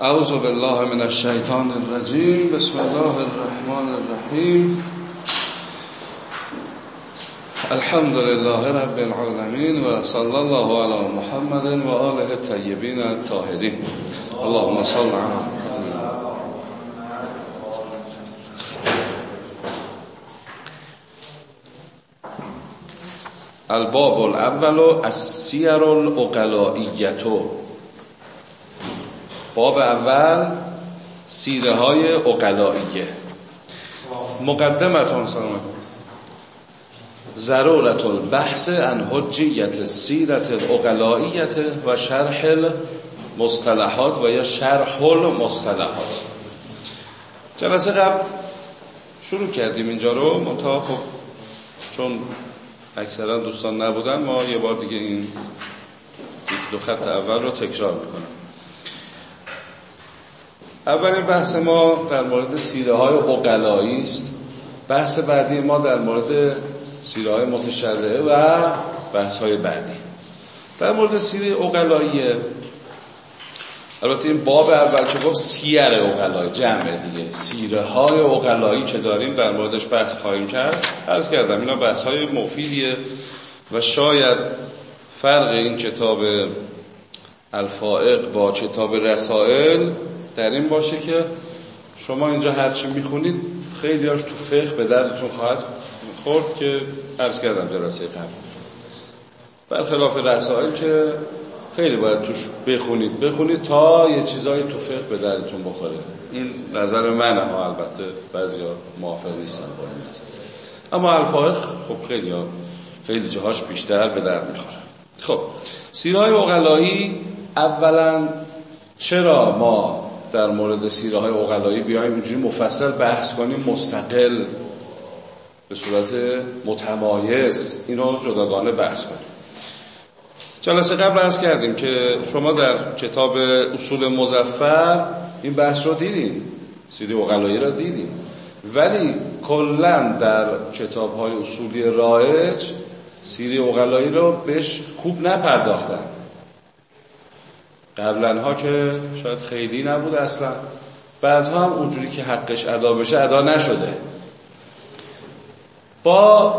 اعوذ بالله من الشیطان الرجیم. بسم الله الرحمن الرحیم. الحمد لله رب العالمين و صلی الله علی محمد و آله الطیبین الطاهرین. اللهم صل علی الباب الاول از سیر باب اول سیره های اقلائیه مقدمتون سلام ضرورت البحث عن حجیت سیرت الاقلائیت و شرح المصطلحات و یا شرح المصطلحات. جلسه قبل شروع کردیم اینجا رو. منتها خب چون اکثرا دوستان نبودن ما یه بار دیگه این دو خط اول رو تکرار می‌کنم اولین بحث ما در مورد سیره های اقلایی است. بحث بعدی ما در مورد سیره های متشرعه و بحث های بعدی. در مورد سیره اقلاییه البته این باب اول که گفت سیر اقلایی جمع دیگه. سیره های اقلایی که داریم در موردش بحث خواهیم کرد. عرض کردم اینا بحث های مفیدیه و شاید فرق این کتاب الفائق با کتاب رسائل در این باشه که شما اینجا هرچی می‌خونید خیلی هاش تو فقه به دردتون خواهد خورد که عرض کردم جلسه قبل. برخلاف رسائل که خیلی باید توش بخونید. بخونید تا یه چیزایی تو فقه به دردتون بخوره. این نظر منه ها البته بعضی ها موافق نیستن با این نظر. اما الفائق خب خیلی ها خیلی جاهاش بیشتر به درد می‌خوره. خب سیرهای اقلایی اولا چرا ما در مورد سیره های اقلایی بیایم اینجوری مفصل بحث کنیم مستقل به صورت متمایز اینو جداگانه بحث کنیم جلسه قبل ارز کردیم که شما در کتاب اصول مزفر این بحث رو دیدین سیره اقلایی را دیدین. ولی کلا در کتاب های اصولی رایج سیره اقلایی رو بهش خوب نپرداختن. قبلا ها که شاید خیلی نبود اصلا. بعدها هم اونجوری که حقش ادا بشه ادا نشده. با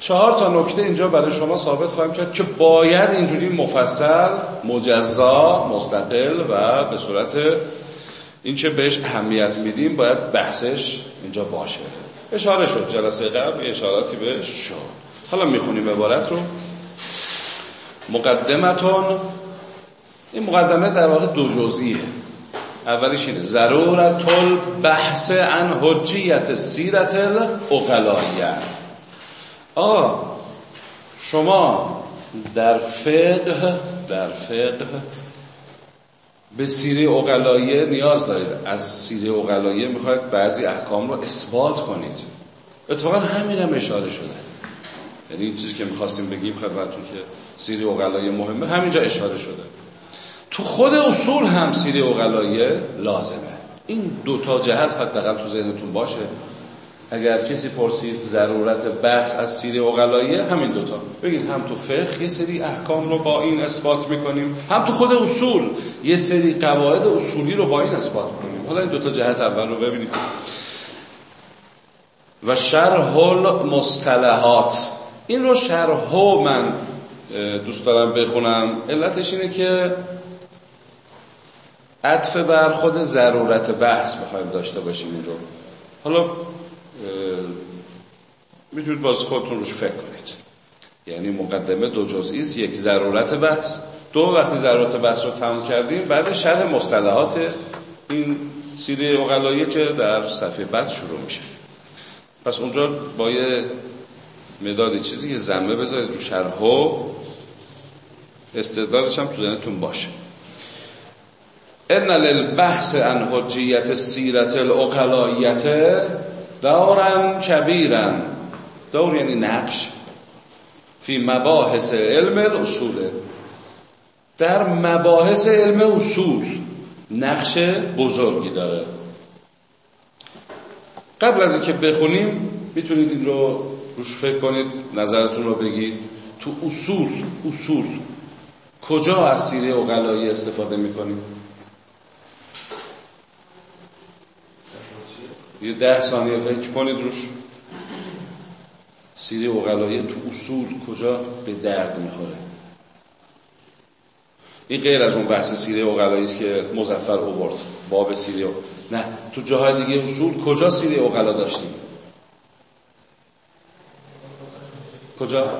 چهار تا نکته اینجا برای شما ثابت خواهیم کرد که باید اینجوری مفصل مجزا مستقل و به صورت این که بهش اهمیت میدیم باید بحثش اینجا باشه. اشاره شد. جلسه قبل اشاراتی بهش شد. حالا می‌خونیم عبارت رو. مقدمتون این مقدمه در واقع دو جزئیه. اولیش اینه ضرورت البحث عن حجیت سیرت الاقلاییه آقا شما در فقه در فقه به سیره اقلاییه نیاز دارید. از سیره اقلاییه می‌خواید بعضی احکام رو اثبات کنید. اتفاقا همین هم اشاره شده. یعنی این چیزی که می‌خواستیم بگیم خدمتتون که سیره اقلاییه مهمه همینجا اشاره شده. تو خود اصول هم سیره اقلاییه لازمه. این دو تا جهت حداقل تو ذهنتون باشه. اگر کسی پرسید ضرورت بحث از سیره اقلاییه همین دوتا بگید هم تو فقه یه سری احکام رو با این اثبات می‌کنیم هم تو خود اصول یه سری قواعد اصولی رو با این اثبات می‌کنیم. حالا این دوتا جهت اول رو ببینید و شرح المصطلحات. این رو شرح من دوست دارم بخونم. علتش اینه که عطف بر خود ضرورت بحث بخوایم داشته باشیم این رو. حالا می‌تونید باز خودتون روش فکر کنید. یعنی مقدمه دو جزئی است. یک ضرورت بحث. دو وقتی ضرورت بحث رو تمام کردیم بعد شرح مصطلحات این سیره اقلایی که در صفحه بعد شروع میشه. پس اونجا با یه مداد چیزی که زمه بذارید رو شرح و استعدادش هم تو ذهنتون باشه. ان للبحث عن حجیت سیرت الاقلاییت دورن کبیرن. دور یعنی نقش. فی مباحث علم الاصوله در مباحث علم اصول نقش بزرگی داره. قبل از اینکه بخونیم می‌تونید این رو روش فکر کنید نظرتون رو بگید. تو اصول اصول کجا از سیره اقلایی استفاده می‌کنیم؟ یه ده ثانیه فکر کنید روش. سیره اقلایی تو اصول کجا به درد می‌خوره؟ این غیر از اون بحث سیره اقلایی است که مزفر اوورد. باب سیره نه تو جاهای دیگه اصول کجا سیره اقلا داشتیم؟ کجا؟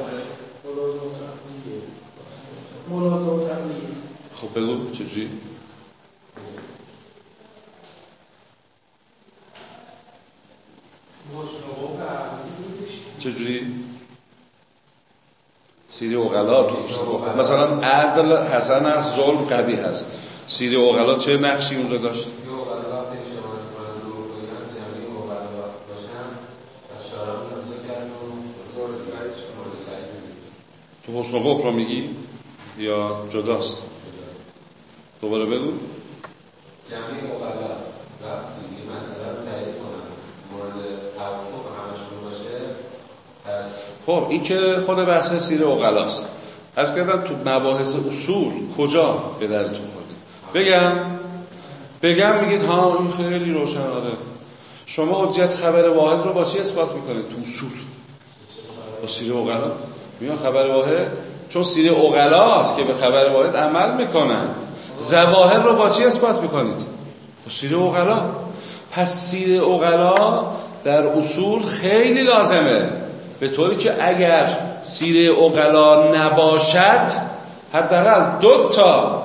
خب بگو چجوری؟ چجوری؟ سیری اوغلا تو مثلا عدل حسن است ظلم قبیح هست. سیری اوغلا چه نقشی اونجا داشت؟ تو حسن رو میگی؟ یا جداست؟ دوباره بگو. جمعی اوغلا وقتی مسئله رو تایید کنن مورد توافق همشون باشه پس خب این که خود بحث سیر اقلاست از کردم تو مباحث اصول کجا به درتون خورده؟ بگم. بگم میگید ها این خیلی روشن آره. شما حجیت خبر واحد رو با چی اثبات می‌کنید؟ تو اصول. با سیر اقلا میان خبر واحد؟ چون سیر اقلاست که به خبر واحد عمل می‌کنن. زواهر رو با چی اثبات می‌کنید؟ با سیر اقلا پس سیر اقلا در اصول خیلی لازمه. به طوری که اگر سیره اقلا نباشد حداقل دو تا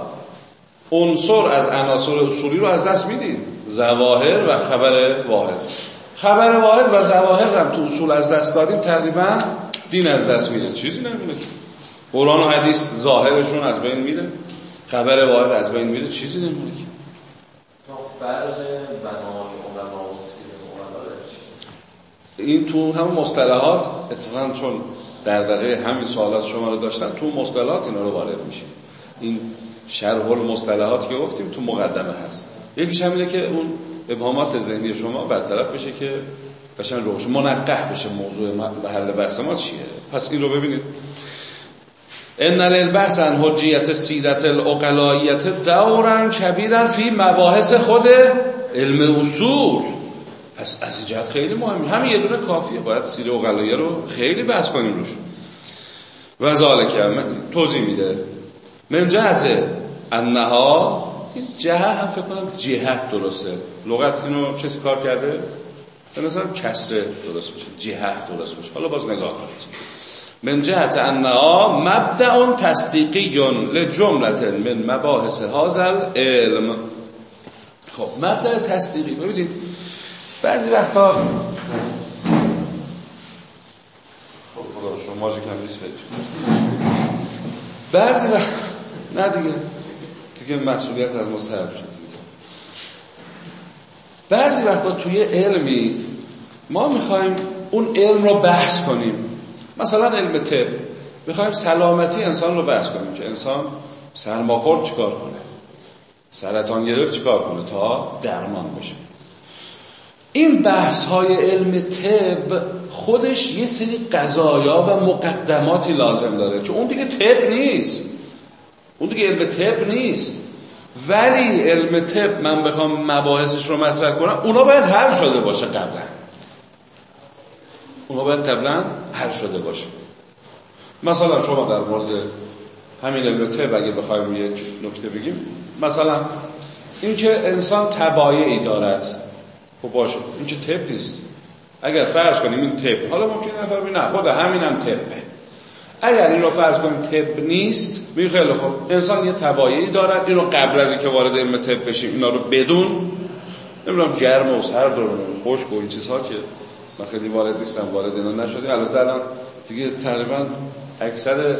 عنصر از عناصر اصولی رو از دست میدیم زواهر و خبر واحد. خبر واحد و زواهر هم تو اصول از دست دادیم تقریبا دین از دست میده. چیزی نمیده قرآن و حدیث ظاهرشون از بین میره خبر واحد از بین میره چیزی نمیده فرق بنای این تو همون مصطلحات اتفاقا چون در دقیقه همین سوالات شما رو داشتن تو مصطلحات اینا رو وارد میشه این شرح المصطلحات که گفتیم تو مقدمه هست. یکیش همینه که اون ابهامات ذهنی شما برطرف بشه که قشنگ روش منقح بشه موضوع محل بحث ما چیه. پس این رو ببینید. ان للبحث عن حجیت سیرت العقلاییت دورا کبیرا فی مباحث خود علم اصول. پس از جهت خیلی مهمی همین یه دونه کافیه. باید سیر اقلایه رو خیلی بحث کنیم روش. و ذالک توضیح میده. من جهت انها این جهت هم فکر کنم جهت درسته. لغت اینو کسی کار کرده؟ به نظر کسره درست بشه جهت درست بشه حالا باز نگاه کنید. من جهت انها مبدع تصدیقی لجملت من مباحث هازل علم خب مبدع تصدیقی. ببینید بعضی وقتا خب شما بعضی وقت نه دیگه. دیگه مسئولیت از ما سر شد بعضی وقتا توی علمی ما می‌خوایم اون علم رو بحث کنیم. مثلا علم طب. می‌خوایم سلامتی انسان رو بحث کنیم که انسان سرماخورد چیکار کنه؟ سرطان گرفت چیکار کنه تا درمان بشه؟ این بحث های علم طب خودش یه سری قضایا و مقدماتی لازم داره چون اون دیگه طب نیست. اون دیگه علم طب نیست. ولی علم طب من بخوام مباحثش رو مطرح کنم اونا باید حل شده باشه قبلا. اونا باید قبلا حل شده باشه. مثلا شما در مورد همین علم طب اگه بخوایم یک نکته بگیم مثلا اینکه انسان تبایعی دارد. خب باشه. این چه تب نیست. اگر فرض کنیم این تب حالا ممکنه نفر نه خود همینم تبه اگر این رو فرض کنیم تب نیست می خیلی خب انسان یه تبایعی دارد. این رو قبل از اینکه وارد علم تب بشیم اینا رو بدون. نمی‌دونم گرم و سرد و خشک و این چیزها که من خیلی وارد نیستم وارد اینا نشدیم. البته الان دیگه تقریبا اکثر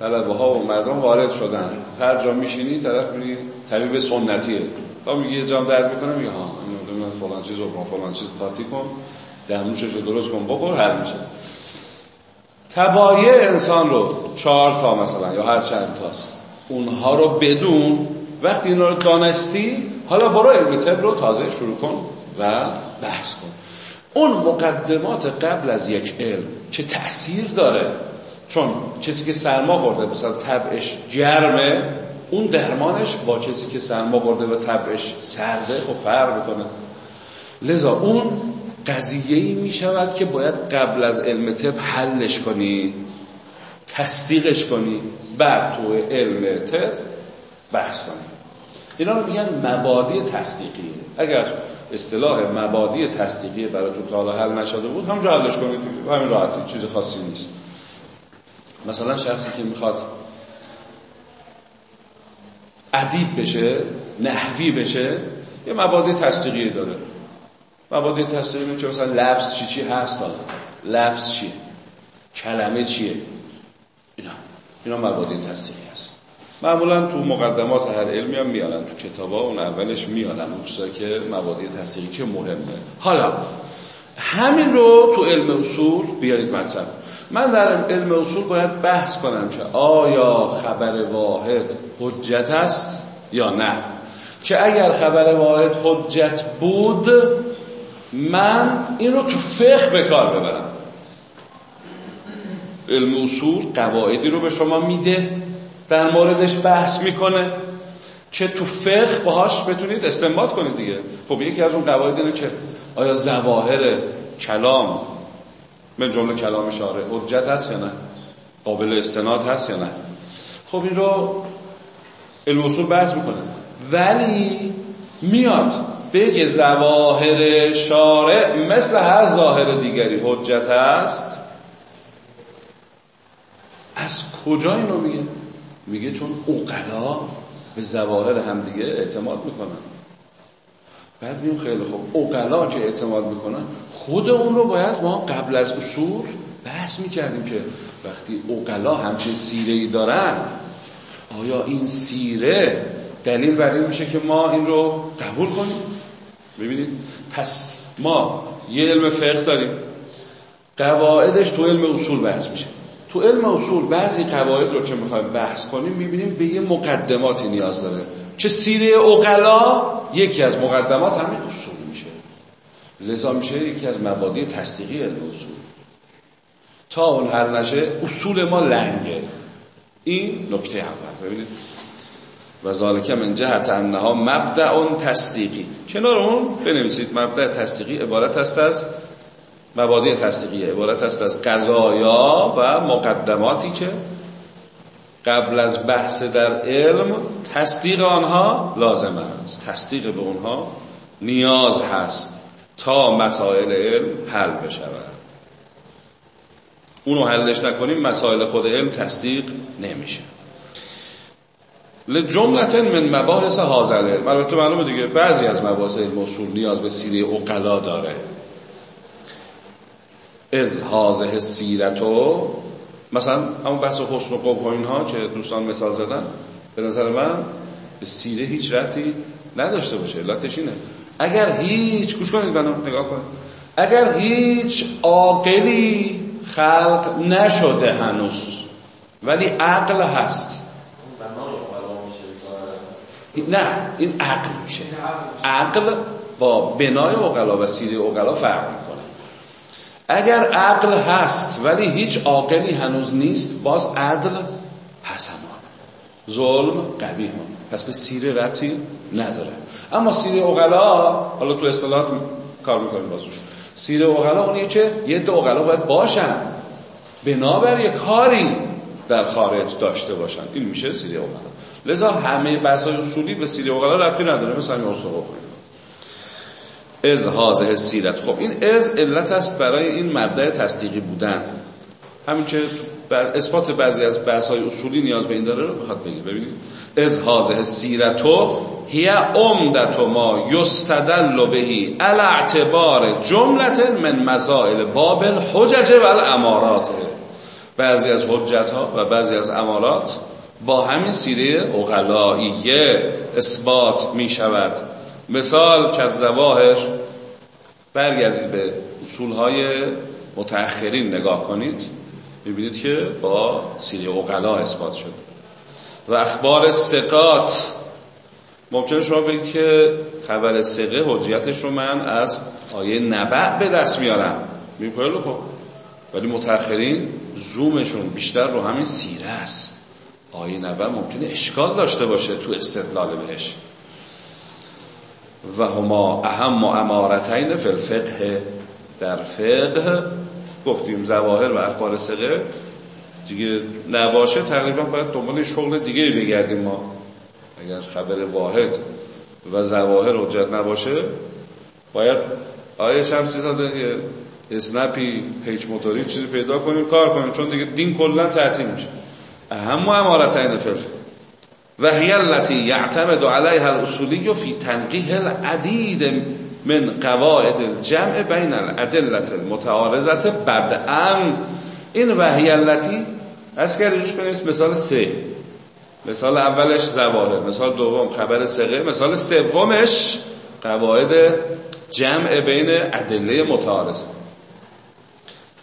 طلبه ها و مردم وارد شدن. هر جا میشینی طرف میگی طبیب سنتیه. تا میگه یه جام درد می‌کنه میگه ها فلان چیز رو فلان چیز قاطی کن رو درست کن بخور حل میشه. تبایع انسان رو چهار تا مثلا یا هر چند تاست. اونها رو بدون وقتی اینا رو دانستی حالا برو علم طب رو تازه شروع کن و بحث کن. اون مقدمات قبل از یک علم چه تأثیر داره؟ چون کسی که سرما خورده مثلا طبعش گرمه اون درمانش با کسی که سرما خورده و طبعش سرده خب فرق می‌کنه. لذا اون قضیه ای می شود که باید قبل از علم طب حلش کنی تصدیقش کنی بعد تو علم طب بحث کنی. اینا رو میگن مبادی تصدیقی. اگر اصطلاح مبادی تصدیقی برای تو تا حل نشده بود همونجا حلش کنید همین راحتی چیز خاصی نیست. مثلا شخصی که می‌خواد ادیب بشه نحوی بشه یه مبادی تصدیقی داره. مبادی تصدیقی چه مثلا لفظ چی چی هست؟ حالا لفظ چیه کلمه چیه؟ اینا اینا مبادی تصدیقی هست. معمولا تو مقدمات هر علمی هم میارن تو کتابا اون اولش میارن اون که مبادی تصدیقی چه مهمه. حالا همین رو تو علم اصول بیارید مطرح. من در علم اصول باید بحث کنم که آیا خبر واحد حجت است یا نه. که اگر خبر واحد حجت بود من این رو تو فقه به کار ببرم. علم اصول قواعدی رو به شما میده در موردش بحث می‌کنه. که تو فقه باهاش بتونید استنباط کنید دیگه. خب یکی از اون قواعد اینه که آیا زواهر کلام من جمله کلام اشاره حجت هست یا نه؟ قابل استناد هست یا نه؟ خب این رو علم اصول بحث می‌کنه. ولی میاد بگه زواهر شارع مثل هر ظاهر دیگری حجت هست از کجا این رو میگه؟ میگه چون اوقلا به زواهر همدیگه اعتماد می‌کنن. بعد میگم خیلی خوب اوقلا که اعتماد می‌کنن خود اون رو باید ما قبل از اصول بحث می‌کردیم که وقتی اوقلا همچین سیره ای دارن آیا این سیره دلیل بر این میشه که ما این رو قبول کنیم؟ ببینید پس ما یه علم فقه داریم. قواعدش تو علم اصول بحث میشه. تو علم اصول بعضی قواعد رو که می‌خوایم بحث کنیم می‌بینیم به یه مقدماتی نیاز داره. چه سیره اوقلا یکی از مقدمات همین اصول میشه. لذا میشه یکی از مبادی تصدیقی علم اصول. تا اون هر نشه اصول ما لنگه. این نکته اول. ببینید و ذالک من جهت انها مبدع تصدیقی. کنار اون بنویسید مبدع تصدیقی عبارت است از مبادی تصدیقی. عبارت است از قضایا و مقدماتی که قبل از بحث در علم تصدیق آنها لازم است. تصدیق به اونها نیاز هست تا مسائل علم حل بشود. اونو حلش نکنیم مسائل خود علم تصدیق نمیشه. لجملت من مباحث حاضر علم البته معلومه دیگه بعضی از مباحث علم اصول نیاز به سیره اقلا داره. از حاضه سیرتو مثلا همون بحث حسن و قبح و اینها که دوستان مثال زدن به نظر من به سیره هیچ رفتی نداشته باشه علتش اینه. اگر هیچ گوش کنید منو نگاه کنید. اگر هیچ عاقلی خلق نشده هنوز ولی عقل هست. نه این عقل میشه. عقل با بنای اقلا و سیره اقلا فرق می‌کنه. اگر عقل هست ولی هیچ عاقلی هنوز نیست باز عدل حسمان ظلم قبیه پس به سیره ربطی نداره. اما سیره اقلا حالا تو اصطلاحات کار می‌کنیم بازوش سیره اقلا اونیه که یه دو اقلا باید باشن. بنابر یه کاری در خارج داشته باشن. این میشه سیره اقلا لذا همه بحث‌های اصولی به سیره اقلا ربطی نداره. مثل همین اصول از حاضه سیرت خب این از علت است برای این مبدع تصدیقی بودن. همین که بر اثبات بعضی از بحث اصولی نیاز به این داره رو بخواد بگید ببینید. از حاضه سیرتو هی عمدت ما یستدل بهی على اعتبار جملت من مسائل باب الحجج و الامارات. بعضی از حجت ها و بعضی از امارات با همین سیره اقلائیه اثبات می شود مثال که از زواهر برگردید به اصولهای متأخرین نگاه کنید ببینید که با سیره اقلا اثبات شده. و اخبار سقات ممکنه شما بگید که خبر سقه حجیتش رو من از آیه نبع به دست میارم. میگم خب. ولی متأخرین زومشون بیشتر رو همین سیره است. آیه نبع ممکنه اشکال داشته باشه تو استدلال بهش. و هما اهم و امارتین فی در فقه گفتیم زواهر و اخبار سقه دیگه نباشه تقریبا باید دنبال شغل دیگه بگردیم ما. اگر خبر واحد و زواهر حجت نباشه باید آیه شمسی زاده اسنپی پیچ موتوری چیزی پیدا کنیم کار کنیم. چون دیگه دین کلا تعطیل میشه. اهم امارتین فقه و هی التي يعتمد عليها الاصولي في تنقیح العديد من قواعد الجمع بین الادله المتعارضه بدءا این وحی التي از کردیش کنیم مثال سه. مثال اولش زواهر مثال دوم خبر سقه مثال سومش قواعد جمع بین ادله متعارضه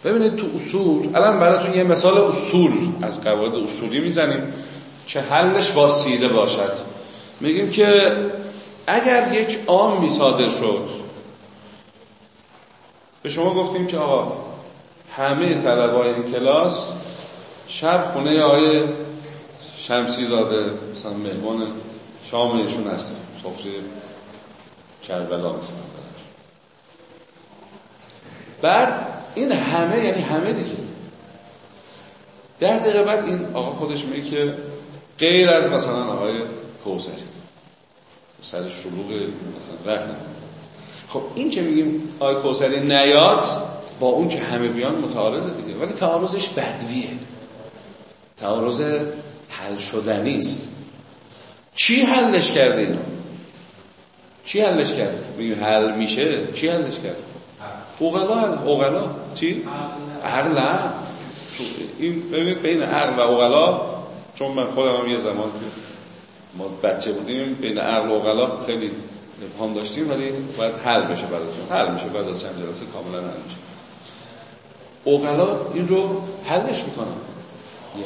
ببینید تو اصول الان براتون یه مثال اصول از قواعد اصولی می‌زنیم که حلش واسیده باشد. میگیم که اگر یک عامی صادر شد به شما گفتیم که آقا همه طلبای این کلاس شب خونه آقای شمسی زاده مثلا مهمان شام ایشون هست سفره کربلا مثلا. بعد این همه یعنی همه دیگه. ده دقیقه بعد این آقا خودش میگه که غیر از مثلا آقای کوسری سر شلوغ مثلا رخ خب این که میگیم آقای کوسری نیاد با اون که همه بیان متعارضه دیگه. ولی تعارضش بدویه. تعارض حل شدنی است. چی حلش کرده اینو چی حلش کرده میگیم حل میشه؟ چی حلش کرده اوغلا اوغلا. چی؟ عقل این ببینید بین عقل و اوغلا چون من خودم هم یه زمان ما بچه بودیم بین عقل و اوغلا خیلی ابهام داشتیم ولی باید حل بشه براتون حل میشه بعد از چند جلسه کاملا حل میشه. اوغلا این رو حلش می‌کنن.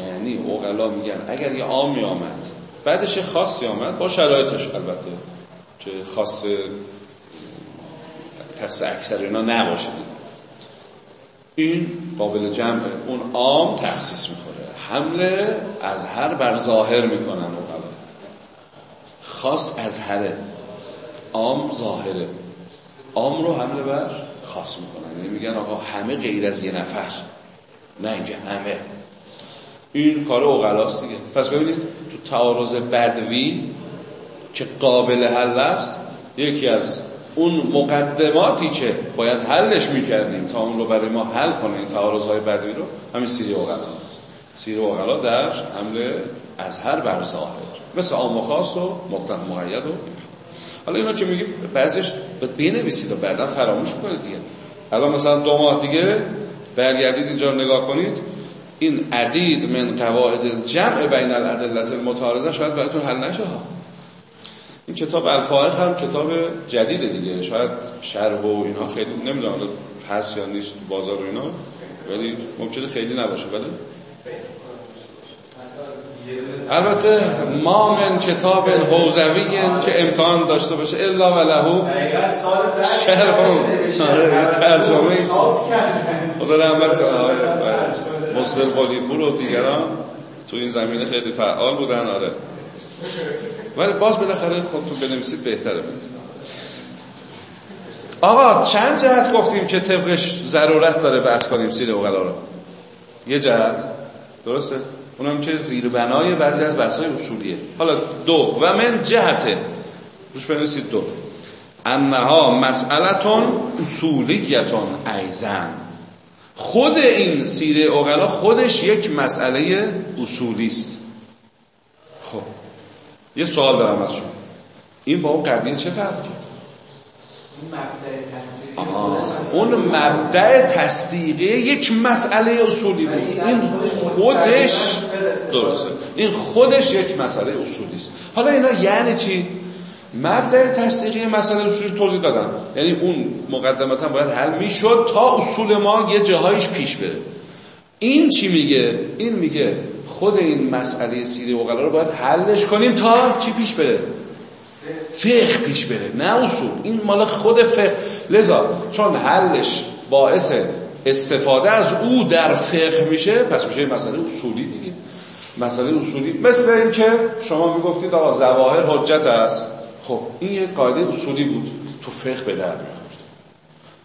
یعنی اوغلا میگن اگر یه عامی آمد بعدش خاصی آمد با شرایطش البته که خاص تخص اکثر اینا نباشه. این قابل جمعه. اون عام تخصیص می‌خوره. حمله از هر بر ظاهر می‌کنن اوغلا خاص از هره. عام ظاهره. عام رو حمله بر خاص می‌کنن. یعنی میگن آقا همه غیر از یه نفر. نه اینکه همه. این کار اوغلاست دیگه. پس ببینید تو تعارض بدوی که قابل حل است؟ یکی از اون مقدماتی که باید حلش می‌کردیم تا اون رو برای ما حل کنه این تعارض های بدوی رو همین سیری اوغلا. سیری اوغلا در حمله از هر بر ظاهر. مثل عام و خاص و مقید و حالا اینا چه میگیم؟ بعضیش بنویسید و بعدا فراموش کنید دیگه. الان مثلا دو ماه دیگه برگردید اینجا نگاه کنید. این عدید من قواعد جمع بین الادلت المتعارضه شاید براتون حل نشه این کتاب الفائق هم کتاب جدیده دیگه. شاید شرح و اینا خیلی نمی‌دونم هست یا نیست بازار و اینا ولی ممکنه خیلی نباشه ولی البته ما من کتاب حوزوی که امتحان داشته باشه الا و لهو شرح آره، ترجمه خدا رحمت کنه. مسلم قلی پور و دیگران تو این زمینه خیلی فعال بودن آره. ولی باز بالاخره خودتون بنویسید بهتره بنویسید. آقا چند جهت گفتیم که طبقش ضرورت داره بحث کنیم سیر اوغلا رو؟ یه جهت. درسته؟ اونم که زیر بنای بعضی از بحث‌های اصولیه. حالا دو. و من جهته روش بنویسید دو. انها مسئلتون اصولیتون ایزن. خود این سیره اوغلا خودش یک مسئله اصولی است. خب. یه سوال دارم از شما این با اون قبلیه چه فرقی اون مبدع تصدیقی یک مسئله اصولی بود. این خودش درسته. این خودش یک مسئله اصولی است. حالا اینا یعنی چی؟ مبدع تصدیقی مسئله اصولی توضیح دادم. یعنی اون مقدمتا باید حل می‌شد تا اصول ما یه جاهایش پیش بره. این چی میگه؟ این میگه خود این مسئله سیری و رو باید حلش کنیم تا چی پیش بره؟ فقه پیش بره نه اصول. این مال خود فقه. لذا چون حلش باعث استفاده از او در فقه میشه پس میشه مسئله اصولی دیگه. مسئله اصولی. مثل این که شما می‌گفتید آقا زواهر حجت است. خب این یه قاعده اصولی بود. تو فقه به در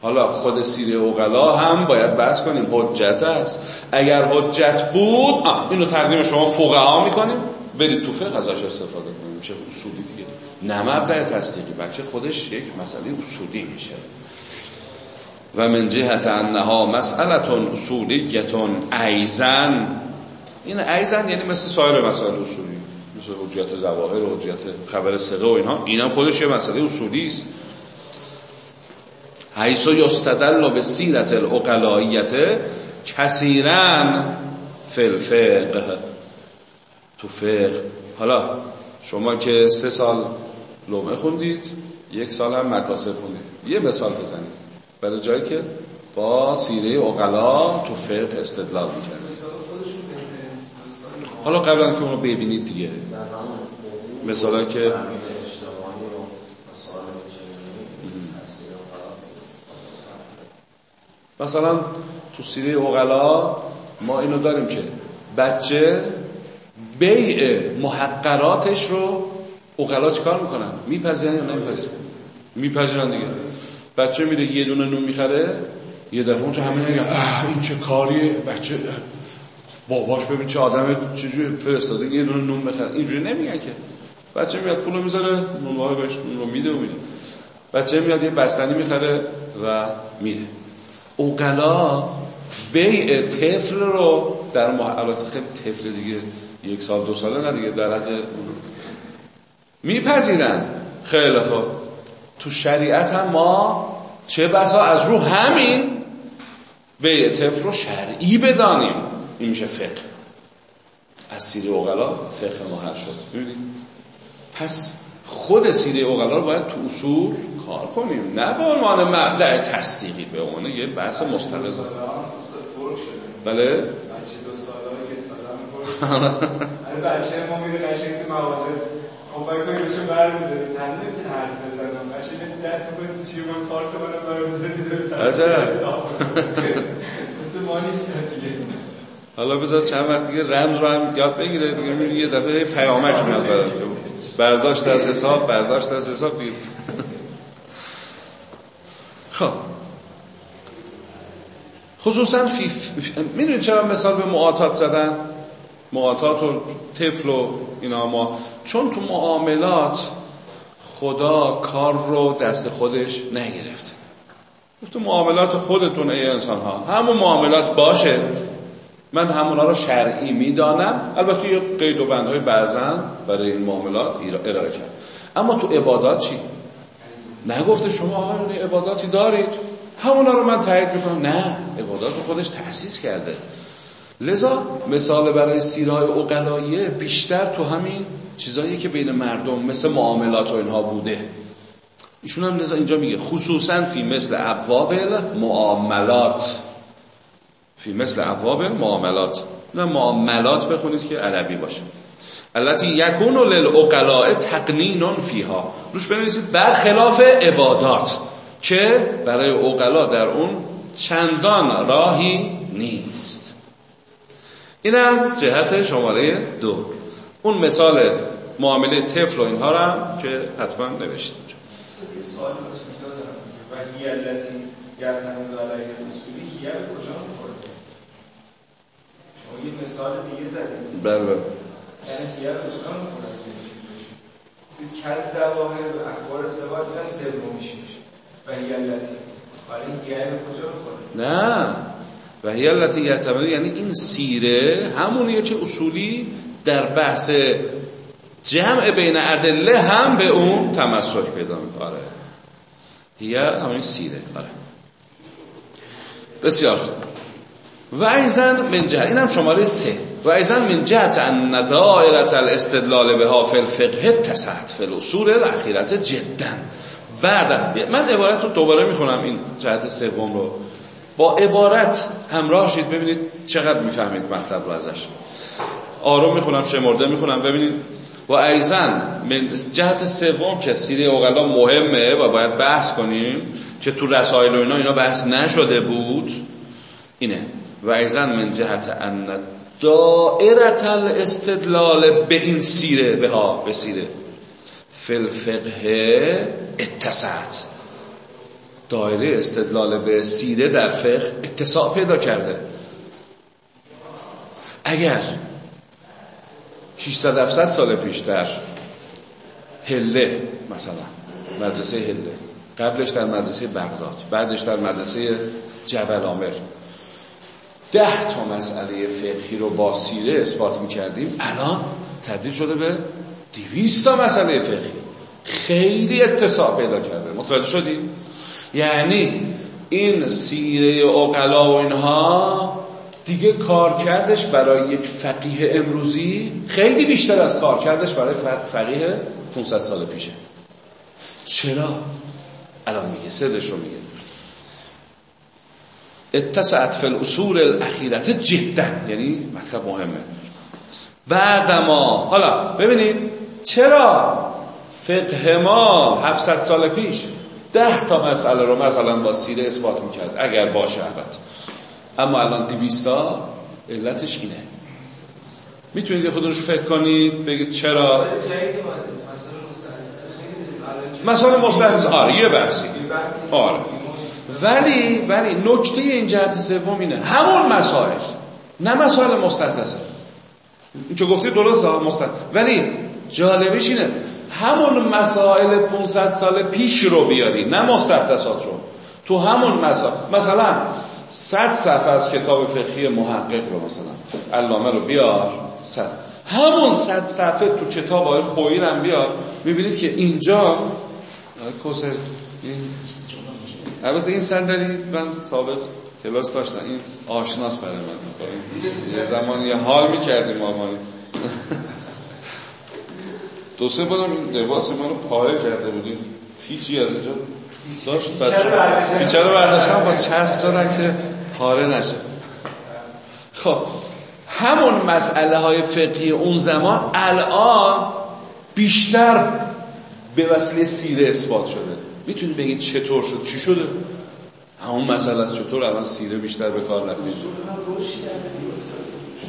حالا خود سیره اوغلا هم باید بحث کنیم حجت است. اگر حجت بود اینو تقدیم شما فقها می‌کنیم. برید تو فقه ازش استفاده کنیم. میشه اصولی دیگه. نه مبدع تصدیقی بچه خودش یک مسئله اصولی میشه. و من جهت انها مسئلتون اصولیتون ایزن. این ایزن یعنی مثل سایر مسائل اصولی. مثل حجیت زواهر و حجیت خبر صدا و اینها. اینم خودش یه مسئله اصولی است. حیث یستدل به سیرت الاقلاییت کثیرا فی الفقه. تو فقه. حالا شما که سه سال لومه خوندید یک سال هم مکاسب خوندید. یه مثال بزنید. برای جایی که با سیره اقلا تو فقه استدلال می‌کنه حالا قبلا که اونو ببینید دیگه. مثلا که مثلا تو سیره اقلا ما اینو داریم که بچه بیع محقراتش رو اقلا چیکار می‌کنن؟ میپذیرن یا نمیپذیرن؟ میپذیرن دیگه. بچه میره یه دونه نون می‌خره یه دفعه اونجا همه میگن این چه کاریه؟ بچه باباش ببین چه آدم چجوری فرستاده یه دونه نون بخره. اینجوری نمیگن که. بچه میاد پولو می‌ذاره نون بهش نون رو میده و میده. بچه میاد یه بستنی می‌خره و میره. اوقلا بیع طفل رو در محلات خیلی طفل دیگه یک سال دو ساله نه دیگه در حد میپذیرن. خیلی خوب. تو شریعت هم ما چه بسا از رو همین به طفل رو شرعی بدانیم. این میشه فقه. از سیره اوغلا فقه ما حل شد پس خود سیره اوغلا رو باید تو اصول کار کنیم. نه به عنوان مبدع تصدیقی به عنوان یه بحث مستقل بله. بچه که بچه ما میره قشنگ تو مواجه. کمپای کنی بهشون برمیده تنه نمی‌تونه حرف بزنم. قشنگ دست می‌کنی تو چیه من کارت منم برمیده عجب. مثل ما نیست دیگه. حالا بذار چند وقت دیگه رمز رو هم یاد بگیره دیگه. می‌بینی یه دفعه پیامک میاد برداشت از حساب برداشت از حساب. بید خب. خصوصا فی می‌دونید چرا مثال به معاتات زدن؟ معاتات و طفل و اینا ما. چون تو معاملات خدا کار رو دست خودش نگرفته. تو معاملات خودتون ای انسان ها همون معاملات باشه. من همونا رو شرعی می‌دانم. البته یه قید و بندهای بعضا برای این معاملات ارائه کرد اما تو عبادات چی؟ نگفته شما آقایون عباداتی دارید؟ همونا رو من تایید می‌کنم. نه عبادات رو خودش تحسیس کرده. لذا مثال برای سیرهای اقلاییه بیشتر تو همین چیزایی که بین مردم مثل معاملات و اینها بوده. ایشون هم لذا اینجا میگه خصوصا فی مثل ابواب معاملات. فی مثل ابواب معاملات. نه معاملات بخونید که عربی باشه. التي یکون للعقلاء تقنین فیها. روش بنویسید برخلاف عبادات. که برای عقلا در اون چندان راهی نیست. اینم جهت شماره دو. اون مثال معامله طفل و اینها رو هم که حتما نوشتیم. سوال و هی التي یعتمد علیه اصولی هی کجا می‌خوره شما یه مثال دیگه زدید. بله بله. یعنی هی رو کجا می‌خوره کز زواهر و اخبار سوال هم سومیش میشه. و هی التي ولی هی رو کجا می‌خوره؟ نه. و هی التي یعتمد یعنی این سیره همونیه که اصولی در بحث جمع بین ادله هم به اون تمسک پیدا می‌کنه. هی همین سیره. آره. بسیار خوب. و أيضا من جهة اینم شماره سه. و أيضا من جهة أن دائرة الاستدلال بها في الفقه اتسعت في العصور الأخيرة جدا. بعد من عبارت رو دوباره می‌خونم این جهت سوم رو. با عبارت همراه شید ببینید چقدر می‌فهمید مطلب رو ازش. آروم می‌خونم شمرده می‌خونم ببینید. و ایزن من جهت سوم که سیره اوغلا مهمه و باید بحث کنیم که تو رسائل و اینا اینا بحث نشده بود اینه. و ایزن من جهت ان دائرت الاستدلال به این سیره به ها به سیره. فلفقه اتسعت دایره استدلال به سیره در فقه اتساع پیدا کرده. اگر 600 700 سال پیش در هله مثلا مدرسه هله قبلش در مدرسه بغداد بعدش در مدرسه جبل آمر ده تا مسئله فقهی رو با سیره اثبات می‌کردیم. الان تبدیل شده به دیویست تا مسئله فقهی. خیلی اتساع پیدا کرده. متوجه شدیم یعنی این سیره اقلا و اینها دیگه کارکردش برای یک فقیه امروزی خیلی بیشتر از کارکردش برای فقیه 500 سال پیشه. چرا؟ الان میگه سرش رو میگه. اتسعت فی الاصول الاخیرت جدا یعنی مطلب مهمه بعد ما حالا ببینید چرا فقه ما 700 سال پیش ده تا مسئله رو مثلا با سیره اثبات می‌کرد اگر باشه البته اما الان دیویستا علتش اینه می‌تونید خودش فکر کنید بگید چرا مثلا مستحدث آره یه بحثی آره ولی ولی نکته این جهت سوم اینه. همون مسائل. نه مسائل مستحدثه این چه گفتی درسته؟ مستحدث ولی جالبش اینه. همون مسائل 500 سال پیش رو بیاری نه مستحدثات رو. تو همون مسائل مثلا صد صفحه از کتاب فقهی محقق رو مثلا علامه رو بیار. صد همون صد صفحه تو کتاب های خویی هم بیار. می‌بینید که اینجا کسر این البته این صندلی من سابق کلاس داشتم. این آشناس برای من یه زمان یه حال می‌کردیم ما. دو سه بارم این لباس ما رو پاره کرده بودیم. هیچی از اینجا داشت. بچه بیچاره برداشتم با چسب دادن که پاره نشه. خب همون مسئله های فقهی اون زمان الان بیشتر به وسیله سیره اثبات شده. می‌تونید بگید چطور شد؟ چی شده؟ همون مسئله چطور الان سیره بیشتر به کار رفتید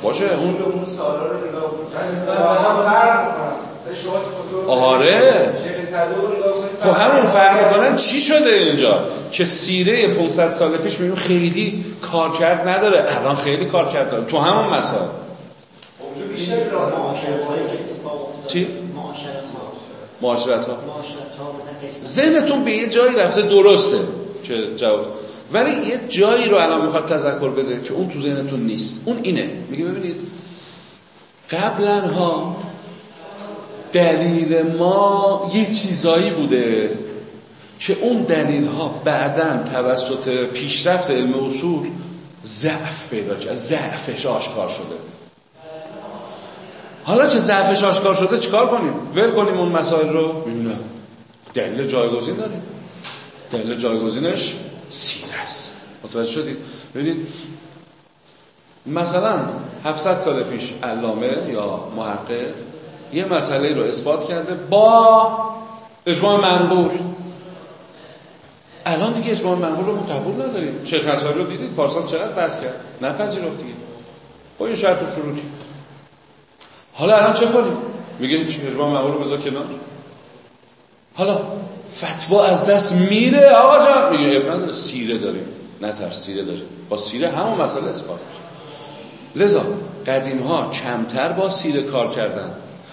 باشه اون آره. خب همون فرق می‌کنن چی شده اینجا؟ که سیره 500 سال پیش میگیم خیلی کار کرد نداره. الان خیلی کار کرد داره. تو همون مسائل. چی؟ معاشرت ها ذهنتون به یه جایی رفته درسته که جواب. ولی یه جایی رو الان می‌خواد تذکر بده که اون تو ذهنتون نیست. اون اینه. میگه ببینید قبلا ها دلیل ما یه چیزایی بوده که اون دلیل ها بعدا توسط پیشرفت علم اصول ضعف پیدا کرد ضعفش آشکار شده. حالا که ضعفش آشکار شده چیکار کنیم؟ ول کنیم اون مسائل رو؟ نه دلیل جایگزین داریم. دلیل جایگزینش سیر است. متوجه شدید؟ ببینید مثلا 700 سال پیش علامه یا محقق یه مسئله رو اثبات کرده با اجماع منقول الان دیگه اجماع منقول رو ما قبول نداریم. شیخ انصاری رو دیدید؟ پارسال چقدر بحث کرد؟ نپذیرفت دیگه با این شرط و شروطی. حالا الان چه کنیم؟ میگه اجماع منقول رو بذار کنار. حالا فتوا از دست میره؟ آقا جان. میگه ابن سیره داریم. نه ترس سیره داریم با سیره همون مسئله اثبات میشه. لذا قدیم ها کمتر با سیره کار کردن.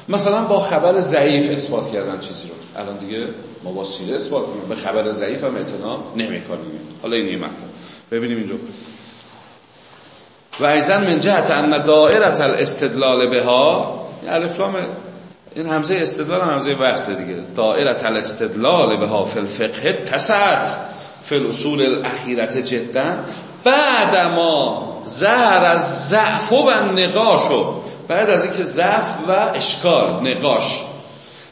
مثلا با خبر ضعیف اثبات کردن چیزی رو. الان دیگه ما با سیره اثبات کنیم به خبر ضعیف هم اعتنا نمی کنیم حالا این مطلب. ببینیم اینجا. و ایزن من جهت ان دائره الاستدلال بها الفلام این همزه استدلال هم همزه وصله دیگه. دائره الاستدلال بها فی الفقه تسعت فی الاصول الاخیرت جدا. بعد ما زهر از ضعف و نقاشو بعد از اینکه ضعف و اشکال نقاش.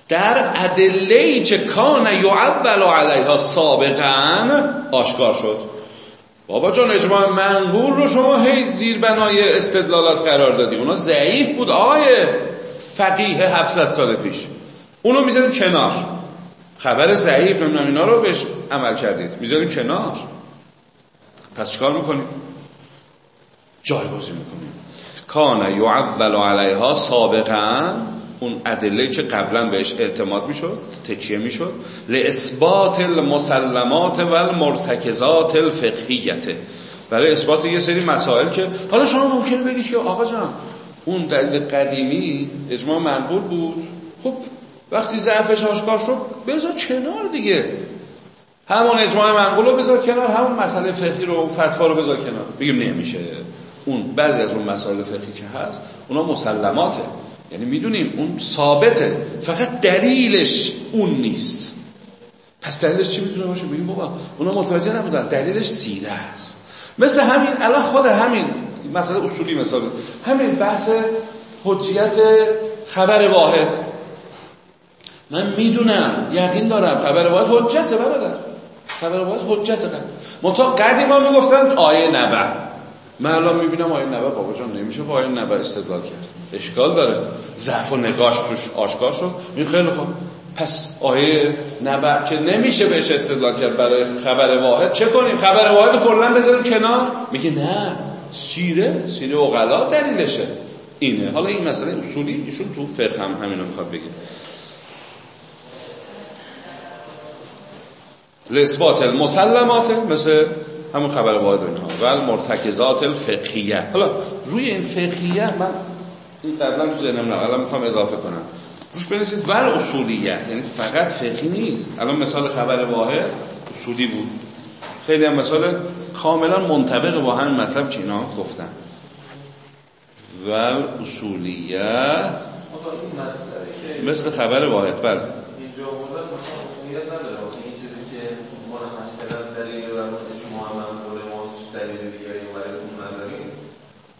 در ادله که کان یعول علیها سابقا آشکار شد. بابا جان اجماع منقول رو شما هی زیر بنای استدلالات قرار دادی. اونا ضعیف بود آقای فقیه 700 سال پیش. اونو می‌ذاریم کنار. خبر ضعیف نمی‌دونم اینا رو بهش عمل کردید. می‌ذاریم کنار. پس چیکار می‌کنیم؟ جایگزین می‌کنیم. کان یعول علیها سابقا اون ادله که قبلا بهش اعتماد می‌شد تکیه می‌شد. لاثبات المسلمات و المرتکزات الفقهیته برای اثبات یه سری مسائل که حالا شما ممکنه بگید که آقا جان اون دلیل قدیمی اجماع منقول بود. خب وقتی ضعفش آشکار شد بذار کنار دیگه. همون اجماع منقول رو بذار کنار همون مسئله فقهی رو فتوا رو بذار کنار. بگیم نمیشه. اون بعضی از اون مسائل فقهی که هست اونا مسلماته. یعنی می‌دونیم اون ثابته. فقط دلیلش اون نیست. پس دلیلش چی می‌تونه باشه؟ بگیم بابا اونا متوجه نبودن. دلیلش سیره است. مثل همین الان خود همین مثلا اصولی مثال. همین بحث حجیت خبر واحد. من می‌دونم یقین دارم خبر واحد حجت برادر. خبر واحد حجت قدیم منتها قدیما می‌گفتن آیه نبع من الان می‌بینم آیه نبع بابا جان نمیشه با آیه نبع استدلال کرد. اشکال داره. ضعف و نگاش توش آشکار شد این خیلی خوب. پس آیه نبع که نمیشه بهش استدلال کرد برای خبر واحد. چه کنیم؟ خبر واحد کلا بذاریم کنار. میگه نه. سیره سیره اقلا دلیلشه. اینه. حالا این مسئله اصولی ایشون تو فقه هم همینو می‌خواد بگه. لثبات المسلمات مثل همون خبر واحد اینها. و المرتکزات الفقهیه. حالا روی این فقهیه من این قبلا تو ذهنم نه الان می‌خوام اضافه کنم. روش بنویسید ول اصولیه یعنی فقط فقهی نیست. الان مثال خبر واحد اصولی بود. خیلی هم مثال کاملا منطبق با همین مطلب که اینا گفتن. و اصولیه مثل خبر واحد. بله اینجا نداره مثلا دلیل و اجماع منقول ما دلیل دیگری برای اون نداریم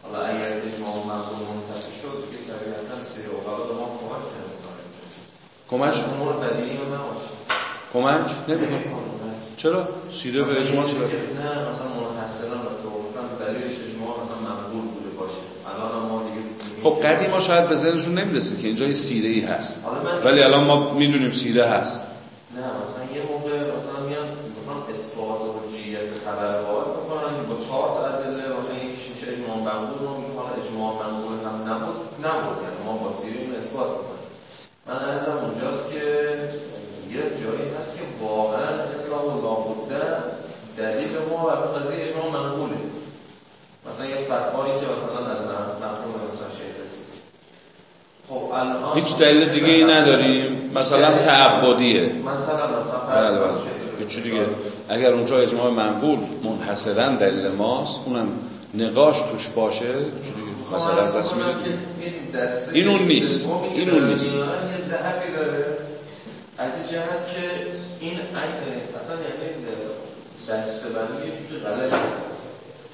حالا اگر اجماع منقول منتفی شد که طبیعتا سیر اوقات به ما کمک نمی‌کنه کمک؟ امور بدیهی رو نباشه. کمک؟ نمی‌کنه چرا؟ سیره به اجماع چرا نه مثلا منحصرا تو گفتم دلیلش اجماع مثلا منقول بوده باشه. الان ما دیگه خب قدیما شاید به ذهنشون نمی‌رسید که اینجا یه سیره ای هست ولی الان ما می‌دونیم سیره هست نه مثلا یه موقع مثلا میان اثبات حجیت خبر واحد می‌کنن با چهار تا از بزه مثلا یکیش میشه اجماع منقول رو میگه حالا اجماع منقول هم نبود نبود یعنی ما با سیره این اثبات می‌کنیم من ارزم اونجاست که یه جایی هست که واقعا اطلاع و لابده دلیل ما و قضیه اجماع منقوله مثلا یه فتوایی که مثلا از مرحوم مثلا شیخ رسید. خب الان هیچ دلیل دیگه ای نداریم. مثلا تعبدیه. مثلا مثلا بله بله. دیگه. اگر اونجا اجماع منقول منحصرا دلیل ماست اونم نقاش توش باشه چه دیگه. مثلا از دست این اون نیست. این اون نیست. یه ضعفی داره. از این جهت که این اصلا یعنی دسته بندی جوری غلطه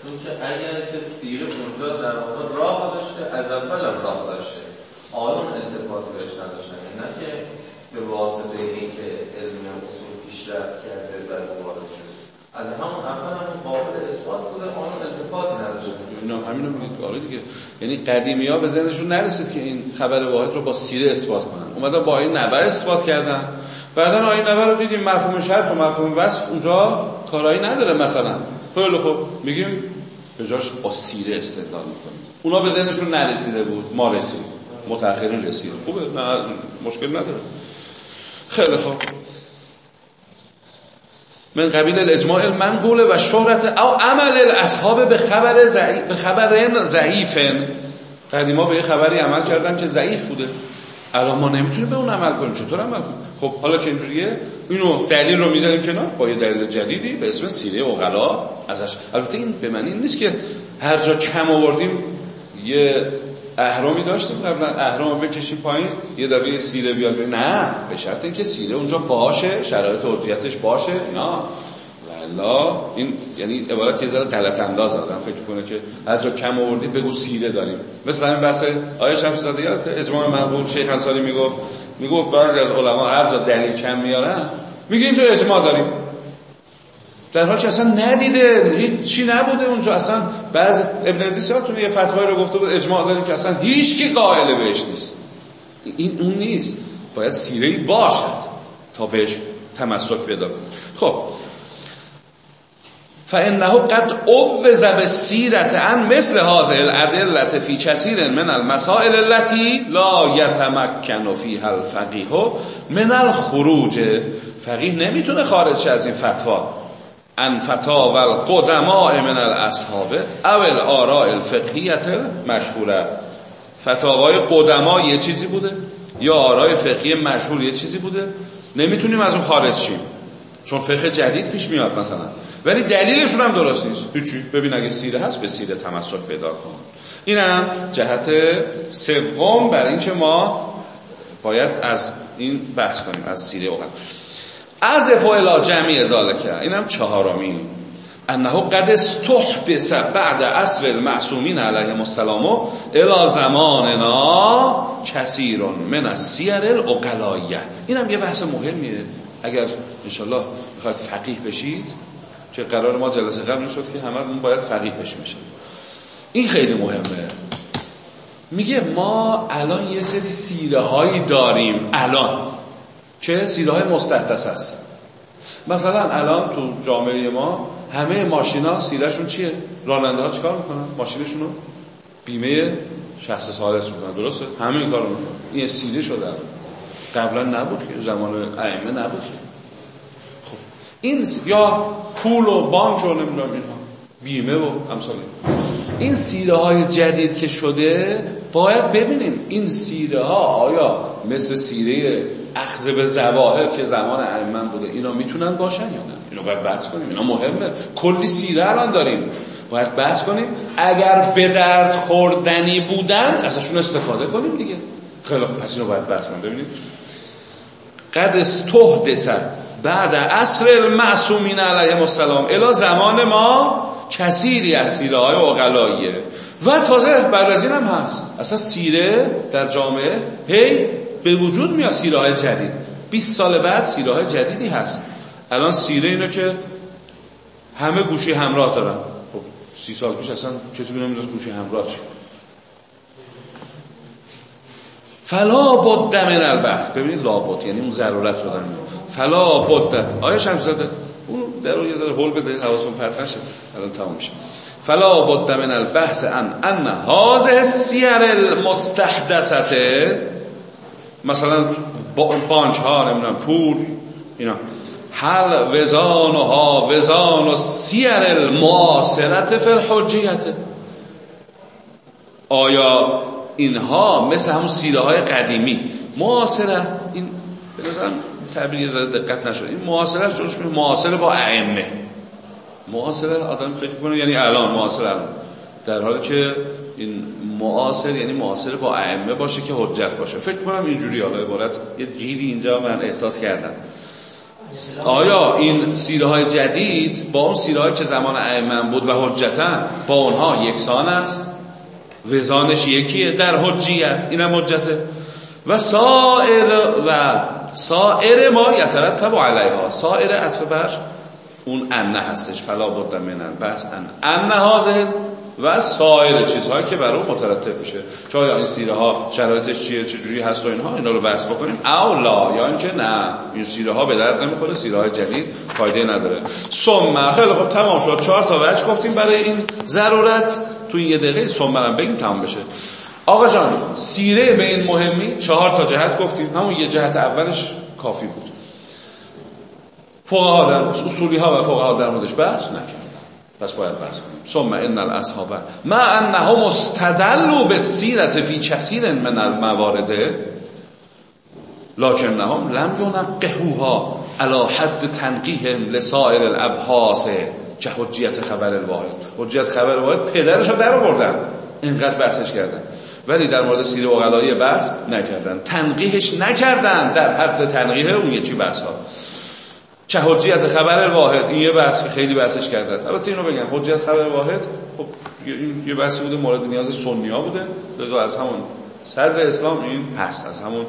چون که اگر که سیره اونجا در واقع راه داشته از اول هم راه داشته. آیون التفاتی بهش نداشتن. یعنی نه که به واسطه این که علم اصول پیشرفت کرده در وارد شد از همون اول هم قابل اثبات بوده آن التفاتی نداشته. همینو میگید آره دیگه. یعنی قدیمی ها به ذهنشون نرسید که این خبر واحد رو با سیره اثبات کنن. اومدن با این نبر اثبات کردن. بعدا آیه نبر رو دیدیم مفهوم شرط و مفهوم وصف اونجا کارایی نداره مثلا. خیلی خب میگیم به جاش با سیره استدلال می‌کنیم اونا به ذهنشون نرسیده بود ما رسید متأخرین رسید خوبه نه مشکل نداره. خیلی خوب. من قبیل الاجماع المنقول و شهرت او عمل الاصحاب به خبر ضعیف به خبر ضعیف قدیما به یه خبری عمل کردن که ضعیف بوده. الان ما نمی‌تونیم به اون عمل کنیم. چطور عمل کنیم؟ خب حالا که اینجوریه اینو دلیل رو می‌ذاریم کنار با یه دلیل جدیدی به اسم سیره اوغلا ازش. البته این به معنی نیست که هر جا کم آوردیم یه اهرامی داشتیم قبلا اهرام بکشیم پایین یه دفعه سیره بیاد نه به شرط اینکه سیره اونجا باشه شرایط حجیتش باشه نه والا این یعنی عبارت یه ذره غلط انداز آدم فکر کنه که جا کم آوردید بگو سیره داریم. مثلا این بحث آیه زاده یادت اجماع مقبول شیخ انصاری می‌گفت می‌گفت بعضی از علما هر جا دلیل کم میارن میگه اینجا اجماع داریم. در حال که اصلا ندیده هیچ چی نبوده اونجا. اصلا بعض ابن ادریس یه فتوایی رو گفته بود اجماع داریم که اصلا هیچ کی قائل بهش نیست. این اون نیست. باید سیره باشد تا بهش تمسک پیدا خب فانه قد اوز بالسیرت عن مثل هذه الادله فی کثیر من المسائل التي لا يتمكن فيها الفقيه من الخروج. فقیه نمی‌تونه خارج از این فتوا. ان فتاوى القدماء من الاصحاب او الاراء الفقهیت مشهوره فتاوای قدما یه چیزی بوده؟ یا آرای فقهی مشهور یه چیزی بوده؟ نمی‌تونیم از اون خارج شیم. چون فقه جدید پیش میاد مثلا. ولی دلیلشون هم درست نیست. هیچی ببین اگه سیره هست به سیره تمسک پیدا کن. اینم جهت سوم برای اینکه ما باید از این بحث کنیم از سیره اوقات. از افایلا جمعی ذالکه اینم چهارمی انه قد استحدث بعد اصل المعصومین علیهم السلام الى زماننا کثیر من السیر العقلایه اینم یه بحث مهمیه. اگر انشالله می‌خواید فقیه بشید که قرار ما جلسه قبل شد که همه باید فقیه بشیم این خیلی مهمه. میگه ما الان یه سری سیره هایی داریم الان که سیره های مستحدث است. مثلا الان تو جامعه ما همه ماشینا سیرهشون چیه؟ راننده ها چیکار می‌کنن؟ ماشینشون رو بیمه شخص سالس می‌کنن درسته؟ همه این کارو می‌کنن. این سیره شده قبلا نبود که زمان ائمه نبود که. این یا پول و بانک و نمی‌دونم اینها. بیمه و امثال این سیره های جدید که شده باید ببینیم این سیره ها آیا مثل سیره اخذ به زواهر که زمان ائمه بوده اینا می‌تونن باشن یا نه؟ اینو باید بحث کنیم. اینا مهمه. کلی سیره الان داریم. باید بحث کنیم. اگر به درد خوردنی بودن ازشون استفاده کنیم دیگه. خیلی خوب. پس اینو باید بحث کنیم. ببینید قد استحدث بعد عصر المعصومین علیهم السلام الی زمان ما کثیری از سیره های اقلاییه و تازه بعد از این هم هست. اصلا سیره در جامعه هی به وجود میاد سیره های جدید. 20 سال بعد سیره های جدیدی هست. الان سیره اینو که همه گوشی همراه دارن. خب سی سال پیش اصلا چطور نمی‌دونست گوشی همراه چی فلا بد من البحث. ببینید لابد یعنی اون ضرورت رو دارن فلا بد. آیا شمسزاده اون در رو یه ذره هول بده حواستون پرت نشه. الان تمام میشه. فلا بد من البحث ان ان هذه السیر المستحدثه مثلا بانچ ها نمی‌دونم پول اینا. حل وزان ها وزان و سیر المعاصرت فی الحجیت. آیا اینها مثل همون سیره های قدیمی؟ معاصره. این به تعبیر زده دقت نشد. این معاصره جلوش میگه. معاصره با ائمه. معاصره آدم فکر کنه یعنی الان معاصره الان. در حالی که این معاصر یعنی معاصر با ائمه باشه که حجت باشه. فکر کنم اینجوری. حالا عبارت یه جیری اینجا من احساس کردم. آیا این سیره های جدید با اون سیره های که زمان ائمه بود و حجتا با اونها یکسان است؟ وزانش یکیه در حجیت. اینم حجته. و سائر و سائر ما یترتب علیها. سائر عطف بر اون انه هستش. فلا بود من بس انه انه هازه و سایر چیزهایی که برای مترتب میشه. چه این سیره ها شرایطش چیه چجوری هست و اینها اینا رو بحث بکنیم. او لا یا اینکه نه. این سیره ها به درد نمی‌خوره. سیره های جدید فایده نداره. ثم خیلی خب تمام شد. چهار تا وجه گفتیم برای این ضرورت. تو یه دقیقه ثم بگیم تمام بشه. آقا جان سیره به این مهمی چهار تا جهت گفتیم. همون یه جهت اولش کافی بود. فقها در اصولی ها و فقها در موردش بحث نکرد پس باید بحث کنیم. ثم ان الاصحاب ما انهم استدلوا بالسیرت فی کثیر من الموارد. لکنهم لم ينقهوها على حد تنقیهم لسائر الابحاث که حجیت خبر الواحد. حجیت خبر الواحد پدرش رو در آوردن. اینقدر بحثش کردن. ولی در مورد سیره و بحث نکردن. تنقیحش نکردن در حد تنقیه اون یه چی بحث ها چه حجیت خبر واحد؟ این یه بحث خیلی بحثش کردن. البته اینو بگم حجیت خبر واحد خب یه بحثی بوده مورد نیاز سنی ها بوده. لذا از همون صدر اسلام این هست از همون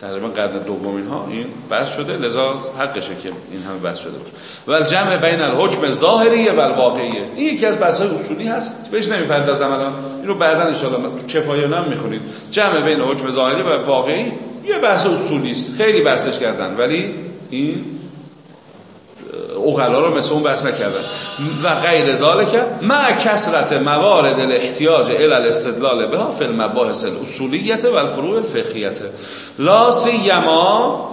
تقریبا قرن دوم اینها این بحث شده. لذا حقشه که این همه بحث شده بود و جمع بین الحکم ظاهریه و واقعیه این یکی از بحث های اصولی هست. بهش نمی‌پردازم الان. اینو بعدا ان تو کفایه نام می‌خونید. جمع بین حکم ظاهری و واقعی یه بحث اصولی است. خیلی بحثش کردن. ولی این اغلا رو مثل اون بحث نکردن. و غیر ذالک مع کسرت موارد الاحتیاج الى الاستدلال بها فی المباحث الاصولیت و الفروع الفقهیت. لا سیما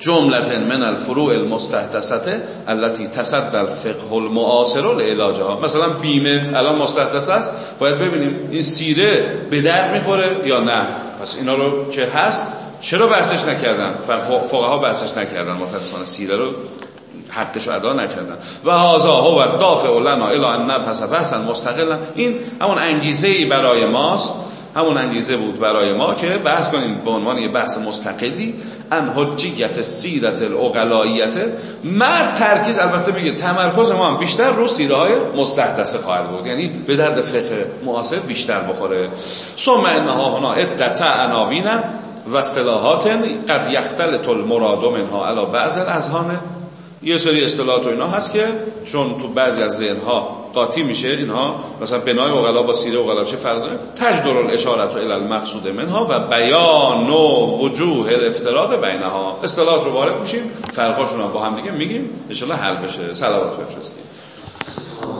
جملت من الفروع المستحدثه التي تصد الفقه المعاصر لعلاجها. مثلا بیمه الان مستحدث است باید ببینیم این سیره به درد می‌خوره یا نه. پس اینا رو که هست چرا بحثش نکردن؟ فقها بحثش نکردن متاسفانه. سیره رو حقش ادا نکردن. و هازا هو دافع لنا الی ان نبحث بحثا مستقلا. این همون انگیزه ای برای ماست. همون انگیزه بود برای ما که بحث کنیم به عنوان یه بحث مستقلی. ان حجیت سیرت الاغلاییت ما ترکیز البته میگه تمرکز ما بیشتر رو سیره های مستحدثه خواهد بود. یعنی به درد فقه معاصر بیشتر بخوره. ثم انها هنا عدت عناوین و اصطلاحات قد یختلط المراد منها علی بعض الاذهان. یه سری اصطلاحات و اینا هست که چون تو بعضی از ذهنها قاطی میشه اینها مثلا بنای اوغلا با سیره اوغلا چه فرق داره؟ تجدر الاشارت و المقصود منها و بیان و وجوه الافتراق بینها. اصطلاحات رو وارد میشیم فرقاشون هم با هم دیگه میگیم ان حل بشه. صلوات بفرستیم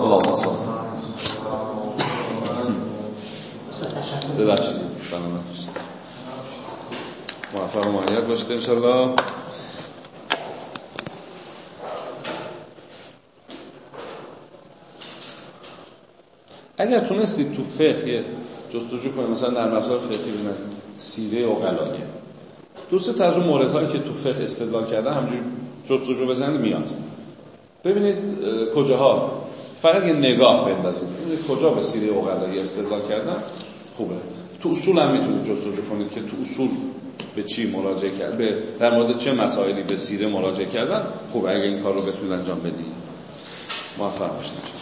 اللهم صل ببخشید. سلامت موفق و معید باشید انشالله اگر تونستید تو فقه جستجو کنید مثلا در افزار فقهی ببینید سیره اقلاییه دوست تا از اون موردهایی که تو فقه استدلال کرده همجور جستجو بزنید میاد. ببینید کجاها؟ فقط یه نگاه بندازید. ببینید کجا به سیره اقلایی استدلال کردن؟ خوبه. تو اصول هم می‌تونید جستجو کنید که تو اصول به چی مراجعه کرد به در مورد چه مسائلی به سیره مراجعه کردن؟ خوب اگه این کار رو بتونید انجام بدید موفق باشید.